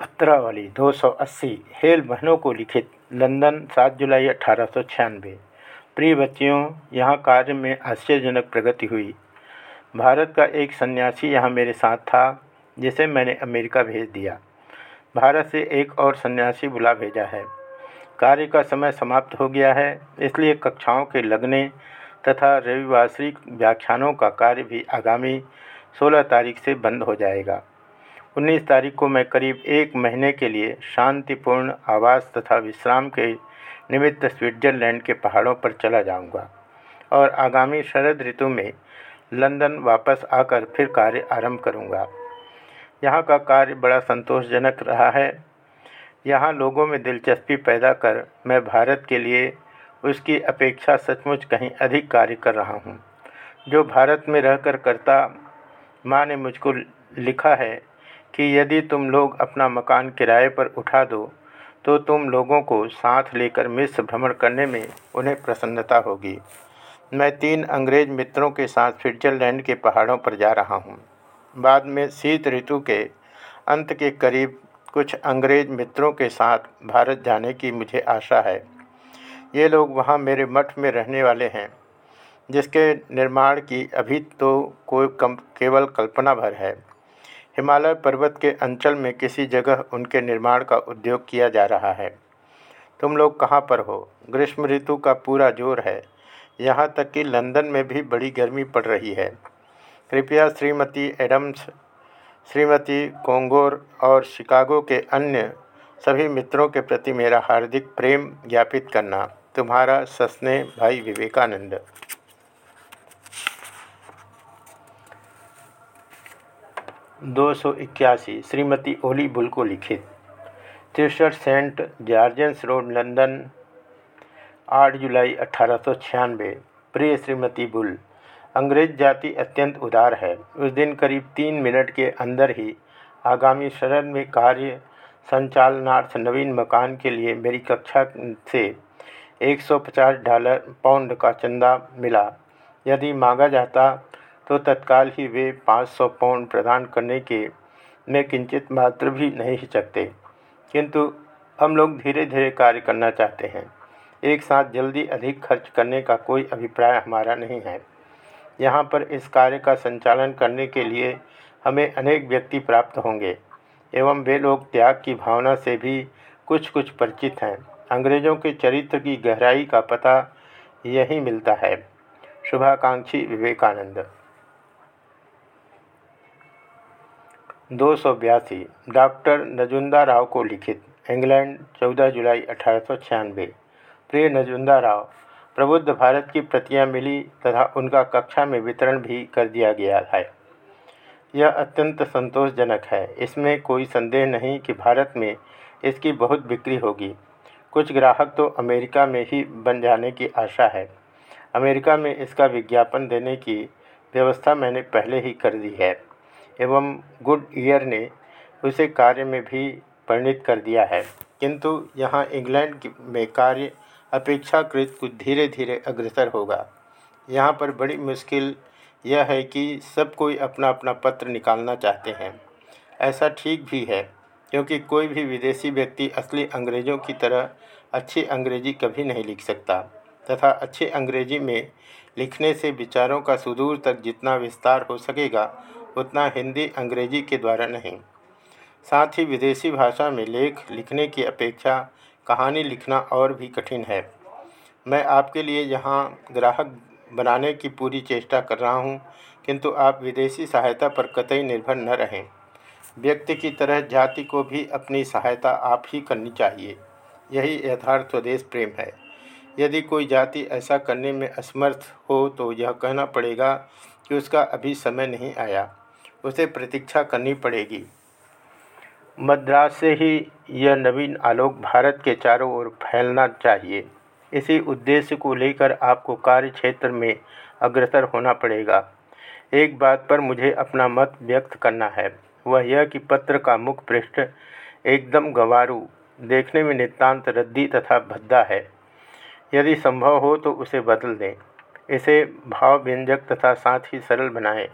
पत्रावली 280 hello बहनों को लिखित लंदन 7 जुलाई अठारह सौ छियानवे। प्रिय बच्चियों, यहाँ कार्य में आश्चर्यजनक प्रगति हुई। भारत का एक सन्यासी यहाँ मेरे साथ था, जिसे मैंने अमेरिका भेज दिया। भारत से एक और सन्यासी बुला भेजा है। कार्य का समय समाप्त हो गया है, इसलिए कक्षाओं के लगने तथा रविवार्षिक व्याख्यानों का कार्य भी आगामी 16 तारीख से बंद हो जाएगा। 19 तारीख को मैं करीब एक महीने के लिए शांतिपूर्ण आवास तथा विश्राम के निमित्त स्विट्ज़रलैंड के पहाड़ों पर चला जाऊँगा और आगामी शरद ऋतु में लंदन वापस आकर फिर कार्य आरंभ करूँगा। यहाँ का कार्य बड़ा संतोषजनक रहा है यहाँ लोगों में दिलचस्पी पैदा कर मैं भारत के लिए उसकी अपेक्षा सचमुच कहीं अधिक कार्य कर रहा हूँ जो भारत में रहकर करता माँ ने मुझको लिखा है कि यदि तुम लोग अपना मकान किराए पर उठा दो तो तुम लोगों को साथ लेकर मिस्र भ्रमण करने में उन्हें प्रसन्नता होगी। मैं तीन अंग्रेज़ मित्रों के साथ स्विट्ज़रलैंड के पहाड़ों पर जा रहा हूँ। बाद में शीत ऋतु के अंत के करीब कुछ अंग्रेज़ मित्रों के साथ भारत जाने की मुझे आशा है। ये लोग वहाँ मेरे मठ में रहने वाले हैं, जिसके निर्माण की अभी तो कोई कम, केवल कल्पना भर है। हिमालय पर्वत के अंचल में किसी जगह उनके निर्माण का उद्योग किया जा रहा है। तुम लोग कहाँ पर हो? ग्रीष्म ऋतु का पूरा ज़ोर है। यहाँ तक कि लंदन में भी बड़ी गर्मी पड़ रही है। कृपया श्रीमती एडम्स, श्रीमती कोंगोर और शिकागो के अन्य सभी मित्रों के प्रति मेरा हार्दिक प्रेम ज्ञापित करना। तुम्हारा सस्ने भाई विवेकानंद। दो सौ इक्यासी, श्रीमती ओली बुल को लिखित। तिरसठ सेंट जॉर्जेंस रोड, लंदन, आठ जुलाई अठारह सौ छियानबे प्रिय श्रीमती बुल, अंग्रेज़ जाति अत्यंत उदार है। उस दिन करीब तीन मिनट के अंदर ही आगामी शरण में कार्य संचालनार्थ नवीन मकान के लिए मेरी कक्षा से 150 डॉलर, पाउंड का चंदा मिला। यदि मांगा जाता तो तत्काल ही वे 500 पाउंड प्रदान करने के में किंचित मात्र भी नहीं हिचकते। किंतु हम लोग धीरे धीरे कार्य करना चाहते हैं। एक साथ जल्दी अधिक खर्च करने का कोई अभिप्राय हमारा नहीं है। यहाँ पर इस कार्य का संचालन करने के लिए हमें अनेक व्यक्ति प्राप्त होंगे, एवं वे लोग त्याग की भावना से भी कुछ कुछ परिचित हैं। अंग्रेज़ों के चरित्र की गहराई का पता यही मिलता है। शुभाकांक्षी विवेकानंद। दो सौ बयासी, डॉक्टर नजुंदा राव को लिखित, इंग्लैंड 14 जुलाई अठारह सौ छियानवे। प्रिय नजुंदा राव, प्रबुद्ध भारत की प्रतियाँ मिली तथा उनका कक्षा में वितरण भी कर दिया गया है। यह अत्यंत संतोषजनक है। इसमें कोई संदेह नहीं कि भारत में इसकी बहुत बिक्री होगी। कुछ ग्राहक तो अमेरिका में ही बन जाने की आशा है। अमेरिका में इसका विज्ञापन देने की व्यवस्था मैंने पहले ही कर दी है। एवं गुड ईयर ने उसे कार्य में भी परिणित कर दिया है। किंतु यहाँ इंग्लैंड में कार्य अपेक्षाकृत कुछ धीरे धीरे अग्रसर होगा। यहाँ पर बड़ी मुश्किल यह है कि सब कोई अपना अपना पत्र निकालना चाहते हैं। ऐसा ठीक भी है, क्योंकि कोई भी विदेशी व्यक्ति असली अंग्रेज़ों की तरह अच्छी अंग्रेज़ी कभी नहीं लिख सकता, तथा अच्छी अंग्रेज़ी में लिखने से विचारों का सुदूर तक जितना विस्तार हो सकेगा उतना हिंदी अंग्रेज़ी के द्वारा नहीं। साथ ही विदेशी भाषा में लेख लिखने की अपेक्षा कहानी लिखना और भी कठिन है। मैं आपके लिए यहाँ ग्राहक बनाने की पूरी चेष्टा कर रहा हूँ, किंतु आप विदेशी सहायता पर कतई निर्भर न रहें। व्यक्ति की तरह जाति को भी अपनी सहायता आप ही करनी चाहिए। यही यथार्थ स्वदेश प्रेम है। यदि कोई जाति ऐसा करने में असमर्थ हो तो यह कहना पड़ेगा कि उसका अभी समय नहीं आया। उसे प्रतीक्षा करनी पड़ेगी। मद्रास से ही यह नवीन आलोक भारत के चारों ओर फैलना चाहिए। इसी उद्देश्य को लेकर आपको कार्य क्षेत्र में अग्रसर होना पड़ेगा। एक बात पर मुझे अपना मत व्यक्त करना है। वह यह कि पत्र का मुख पृष्ठ एकदम गंवारू, देखने में नितांत रद्दी तथा भद्दा है। यदि संभव हो तो उसे बदल दें। इसे भाव व्यंजक तथा साथ ही सरल बनाएँ।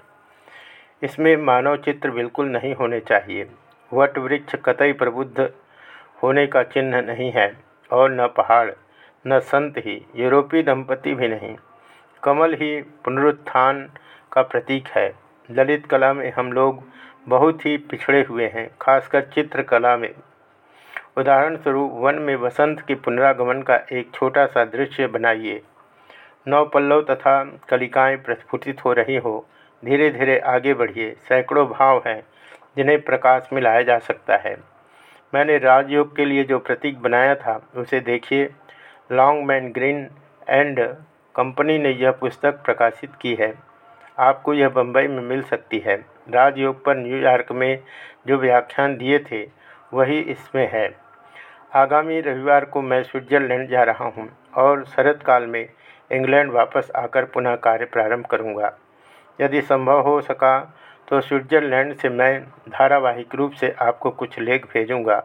इसमें मानव चित्र बिल्कुल नहीं होने चाहिए। वट वृक्ष कतई प्रबुद्ध होने का चिन्ह नहीं है, और न पहाड़, न संत ही यूरोपीय दंपति भी नहीं। कमल ही पुनरुत्थान का प्रतीक है। ललित कला में हम लोग बहुत ही पिछड़े हुए हैं, खासकर चित्रकला में। उदाहरण स्वरूप वन में वसंत के पुनरागमन का एक छोटा सा दृश्य बनाइए। नौ पल्लव तथा कलिकाएँ प्रस्फुटित हो रही हो धीरे धीरे आगे बढ़िए, सैकड़ों भाव हैं, जिन्हें प्रकाश में लाया जा सकता है। मैंने राजयोग के लिए जो प्रतीक बनाया था, उसे देखिए। Longman Green and company ने यह पुस्तक प्रकाशित की है। आपको यह बम्बई में मिल सकती है। राजयोग पर न्यूयॉर्क में जो व्याख्यान दिए थे, वही इसमें है। आगामी रविवार को मैं स्विट्ज़रलैंड जा रहा हूँ और शरत काल में इंग्लैंड वापस आकर पुनः कार्य प्रारंभ करूँगा। यदि संभव हो सका तो स्विट्ज़रलैंड से मैं धारावाहिक रूप से आपको कुछ लेख भेजूँगा।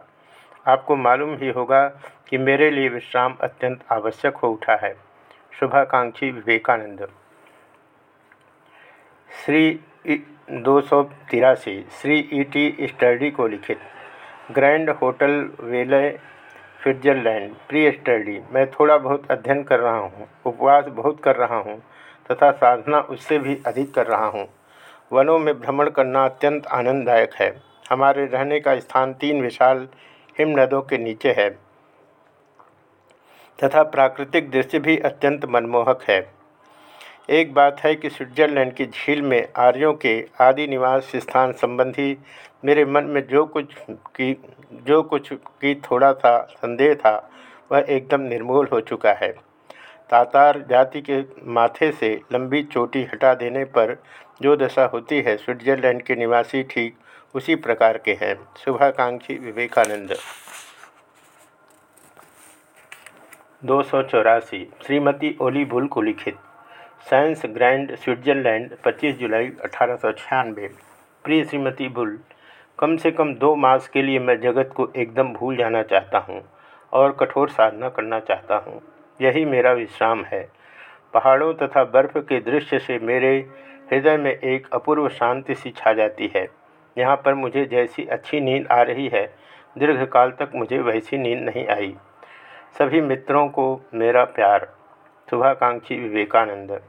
आपको मालूम ही होगा कि मेरे लिए विश्राम अत्यंत आवश्यक हो उठा है। शुभाकांक्षी विवेकानंद। श्री दो सौ तिरासी, श्री ई टी स्टडी को लिखित। ग्रैंड होटल वेले, स्विट्ज़रलैंड। प्री स्टडी मैं थोड़ा बहुत अध्ययन कर रहा हूँ, उपवास बहुत कर रहा हूँ। तथा साधना उससे भी अधिक कर रहा हूँ। वनों में भ्रमण करना अत्यंत आनंददायक है। हमारे रहने का स्थान तीन विशाल हिम नदों के नीचे है। तथा प्राकृतिक दृश्य भी अत्यंत मनमोहक है। एक बात है कि स्विट्ज़रलैंड की झील में आर्यों के आदि निवास स्थान संबंधी मेरे मन में जो कुछ की, जो कुछ की थोड़ा सा संदेह था, वह एकदम निर्मूल हो चुका है। तातार जाति के माथे से लंबी चोटी हटा देने पर जो दशा होती है स्विट्ज़रलैंड के निवासी ठीक उसी प्रकार के हैं। शुभाकांक्षी विवेकानंद। दो सौ चौरासी, श्रीमती ओली बुल को लिखित। साइंस ग्रैंड स्विट्ज़रलैंड 25 जुलाई अठारह प्रिय श्रीमती बुल, कम से कम दो मास के लिए मैं जगत को एकदम भूल जाना चाहता हूँ और कठोर साधना करना चाहता हूँ। यही मेरा विश्राम है। पहाड़ों तथा बर्फ़ के दृश्य से मेरे हृदय में एक अपूर्व शांति सी छा जाती है। यहाँ पर मुझे जैसी अच्छी नींद आ रही है, दीर्घकाल तक मुझे वैसी नींद नहीं आई। सभी मित्रों को मेरा प्यार। शुभाकांक्षी विवेकानंद।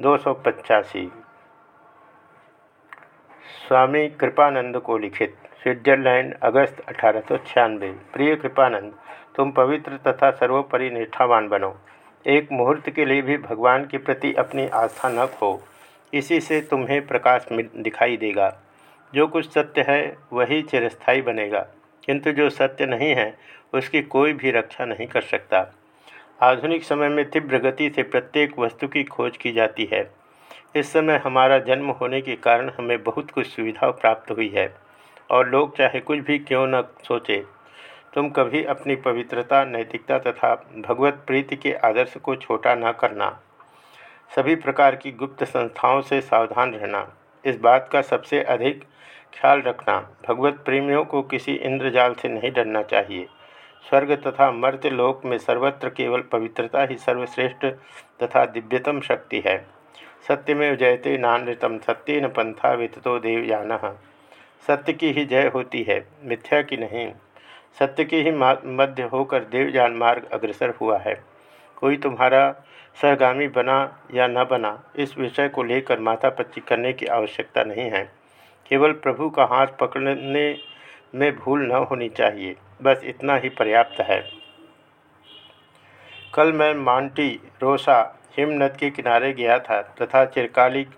दो सौ पचासी। स्वामी कृपानंद को लिखित। स्विट्जरलैंड, अगस्त अठारह सौ छियानबे प्रिय कृपानंद तुम पवित्र तथा सर्वोपरि निष्ठावान बनो। एक मुहूर्त के लिए भी भगवान के प्रति अपनी आस्था न खो। इसी से तुम्हें प्रकाश दिखाई देगा। जो कुछ सत्य है, वही चिरस्थायी बनेगा। किंतु जो सत्य नहीं है, उसकी कोई भी रक्षा नहीं कर सकता। आधुनिक समय में तीव्र गति से प्रत्येक वस्तु की खोज की जाती है। इस समय हमारा जन्म होने के कारण हमें बहुत कुछ सुविधा प्राप्त हुई है। और लोग चाहे कुछ भी क्यों न सोचे तुम कभी अपनी पवित्रता, नैतिकता तथा भगवत प्रीति के आदर्श को छोटा न करना। सभी प्रकार की गुप्त संस्थाओं से सावधान रहना। इस बात का सबसे अधिक ख्याल रखना, भगवत प्रेमियों को किसी इंद्रजाल से नहीं डरना चाहिए। स्वर्ग तथा मर्त्य लोक में सर्वत्र केवल पवित्रता ही सर्वश्रेष्ठ तथा दिव्यतम शक्ति है। सत्य में जयते नानृतम सत्य न पंथा विततो देवयान। सत्य की ही जय होती है, मिथ्या की नहीं। सत्य के ही मध्य होकर देवजान मार्ग अग्रसर हुआ है। कोई तुम्हारा सहगामी बना या न बना, इस विषय को लेकर माथा पच्ची करने की आवश्यकता नहीं है। केवल प्रभु का हाथ पकड़ने में भूल न होनी चाहिए, बस इतना ही पर्याप्त है। कल मैं मांटी रोसा हिमनद के किनारे गया था, तथा चिरकालिक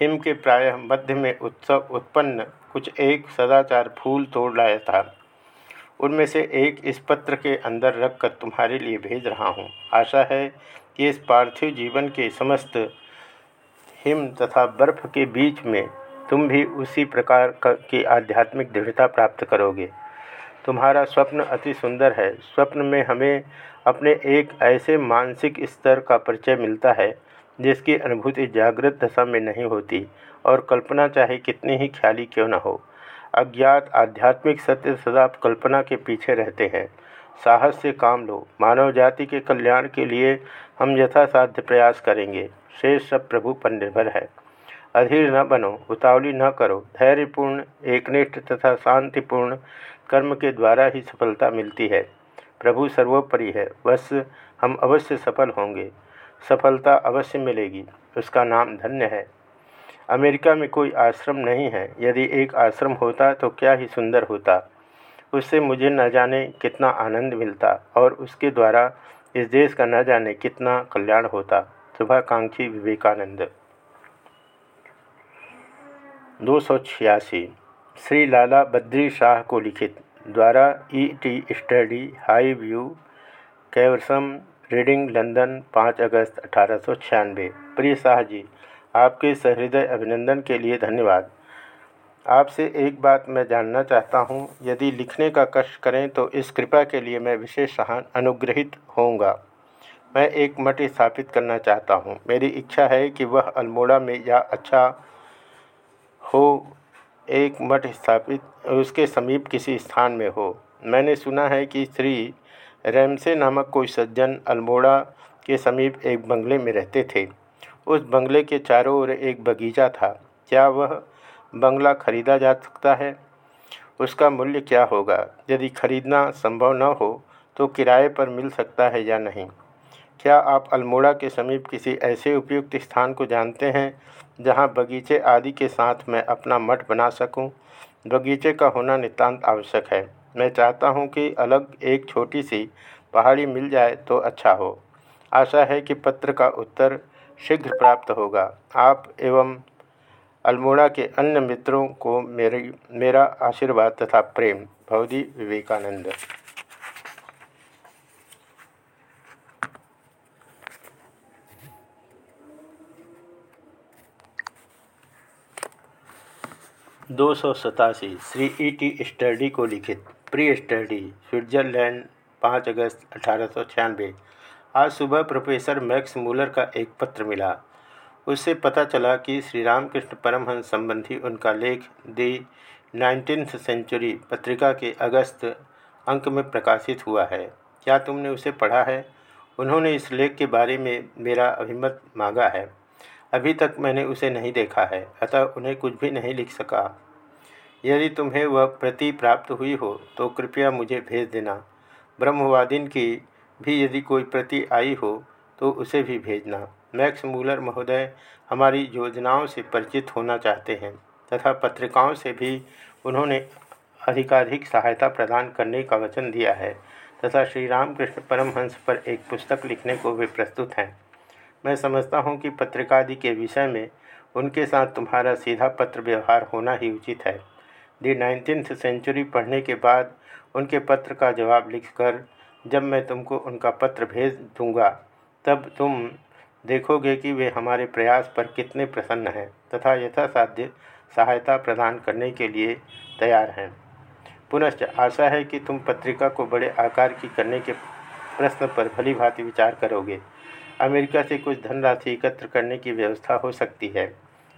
हिम के प्रायः मध्य में उत्सव उत्पन्न कुछ एक सदाचार फूल तोड़ लाया था। उनमें से एक इस पत्र के अंदर रखकर तुम्हारे लिए भेज रहा हूँ। आशा है कि इस पार्थिव जीवन के समस्त हिम तथा बर्फ़ के बीच में तुम भी उसी प्रकार की आध्यात्मिक दृढ़ता प्राप्त करोगे। तुम्हारा स्वप्न अति सुंदर है। स्वप्न में हमें अपने एक ऐसे मानसिक स्तर का परिचय मिलता है, जिसकी अनुभूति जागृत दशा में नहीं होती, और कल्पना चाहे कितनी ही ख्याली क्यों न हो। अज्ञात आध्यात्मिक सत्य सदा कल्पना के पीछे रहते हैं। साहस से काम लो। मानव जाति के कल्याण के लिए हम यथासाध्य प्रयास करेंगे। शेष सब प्रभु पर निर्भर है। अधीर न बनो, उतावली न करो। धैर्यपूर्ण, एकनिष्ठ तथा शांतिपूर्ण कर्म के द्वारा ही सफलता मिलती है। प्रभु सर्वोपरि है। बस हम अवश्य सफल होंगे। सफलता अवश्य मिलेगी। उसका नाम धन्य है। अमेरिका में कोई आश्रम नहीं है। यदि एक आश्रम होता तो क्या ही सुंदर होता। उससे मुझे न जाने कितना आनंद मिलता और उसके द्वारा इस देश का न जाने कितना कल्याण होता। शुभाकांक्षी विवेकानंद। दो सौ छियासी। श्री लाला बद्री शाह को लिखित द्वारा E T study High View Caversham Reading London पाँच अगस्त अठारह सौ छियानवे। प्रिय शाह जी आपके सहृदय अभिनंदन के लिए धन्यवाद। आपसे एक बात मैं जानना चाहता हूँ, यदि लिखने का कष्ट करें तो इस कृपा के लिए मैं विशेष सहान अनुग्रहित होऊँगा। मैं एक मठ स्थापित करना चाहता हूँ। मेरी इच्छा है कि वह अल्मोड़ा में या अच्छा हो, एक मठ स्थापित, उसके समीप किसी स्थान में हो। मैंने सुना है कि श्री रैमसे नामक कोई सज्जन अल्मोड़ा के समीप एक बंगले में रहते थे। उस बंगले के चारों ओर एक बगीचा था। क्या वह बंगला खरीदा जा सकता है? उसका मूल्य क्या होगा? यदि खरीदना संभव न हो तो किराए पर मिल सकता है या नहीं? क्या आप अल्मोड़ा के समीप किसी ऐसे उपयुक्त स्थान को जानते हैं, जहाँ बगीचे आदि के साथ मैं अपना मठ बना सकूँ? बगीचे का होना नितांत आवश्यक है। मैं चाहता हूँ कि अलग एक छोटी सी पहाड़ी मिल जाए तो अच्छा हो। आशा है कि पत्र का उत्तर शीघ्र प्राप्त होगा। आप एवं अल्मोड़ा के अन्य मित्रों को मेरी, मेरा आशीर्वाद तथा प्रेम। भवदी विवेकानंद। दो सौ सतासी, श्री ई टी स्टडी को लिखित। प्री स्टडी, स्विट्जरलैंड, पाँच अगस्त अठारह सौ छियानवे। आज सुबह प्रोफेसर मैक्स मूलर का एक पत्र मिला। उससे पता चला कि श्री रामकृष्ण परमहंस संबंधी उनका लेख दी नाइनटीन सेंचुरी पत्रिका के अगस्त अंक में प्रकाशित हुआ है। क्या तुमने उसे पढ़ा है? उन्होंने इस लेख के बारे में मेरा अभिमत मांगा है। अभी तक मैंने उसे नहीं देखा है, अतः उन्हें कुछ भी नहीं लिख सका। यदि तुम्हें वह प्रति प्राप्त हुई हो तो कृपया मुझे भेज देना। ब्रह्मवादिन की भी यदि कोई प्रति आई हो तो उसे भी भेजना। मैक्स मूलर महोदय हमारी योजनाओं से परिचित होना चाहते हैं, तथा पत्रिकाओं से भी उन्होंने अधिकाधिक सहायता प्रदान करने का वचन दिया है, तथा श्री रामकृष्ण परमहंस पर एक पुस्तक लिखने को वे प्रस्तुत हैं। मैं समझता हूँ कि पत्रिकादि के विषय में उनके साथ तुम्हारा सीधा पत्र व्यवहार होना ही उचित है। दी नाइनटीन सेंचुरी पढ़ने के बाद उनके पत्र का जवाब लिखकर जब मैं तुमको उनका पत्र भेज दूँगा, तब तुम देखोगे कि वे हमारे प्रयास पर कितने प्रसन्न हैं तथा यथासाध्य सहायता प्रदान करने के लिए तैयार हैं। पुनश्च आशा है कि तुम पत्रिका को बड़े आकार की करने के प्रश्न पर भली भांति विचार करोगे। अमेरिका से कुछ धनराशि एकत्र करने की व्यवस्था हो सकती है,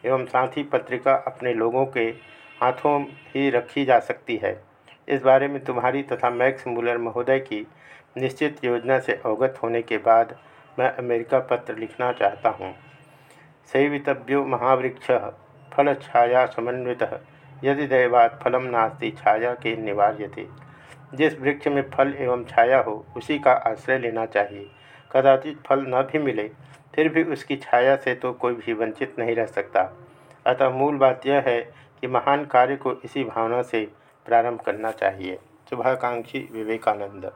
एवं साथ ही पत्रिका अपने लोगों के हाथों ही रखी जा सकती है। इस बारे में तुम्हारी तथा मैक्स मूलर महोदय की निश्चित योजना से अवगत होने के बाद मैं अमेरिका पत्र लिखना चाहता हूँ। सेवितव्यो महावृक्ष फल छाया समन्वित। यदि दैवात फलम नास्ति, छाया के निवार्य थे जिस वृक्ष में फल एवं छाया हो, उसी का आश्रय लेना चाहिए। कदाचित फल न भी मिले, फिर भी उसकी छाया से तो कोई भी वंचित नहीं रह सकता। अतः मूल बात यह है कि महान कार्य को इसी भावना से प्रारंभ करना चाहिए। शुभाकांक्षी विवेकानंद।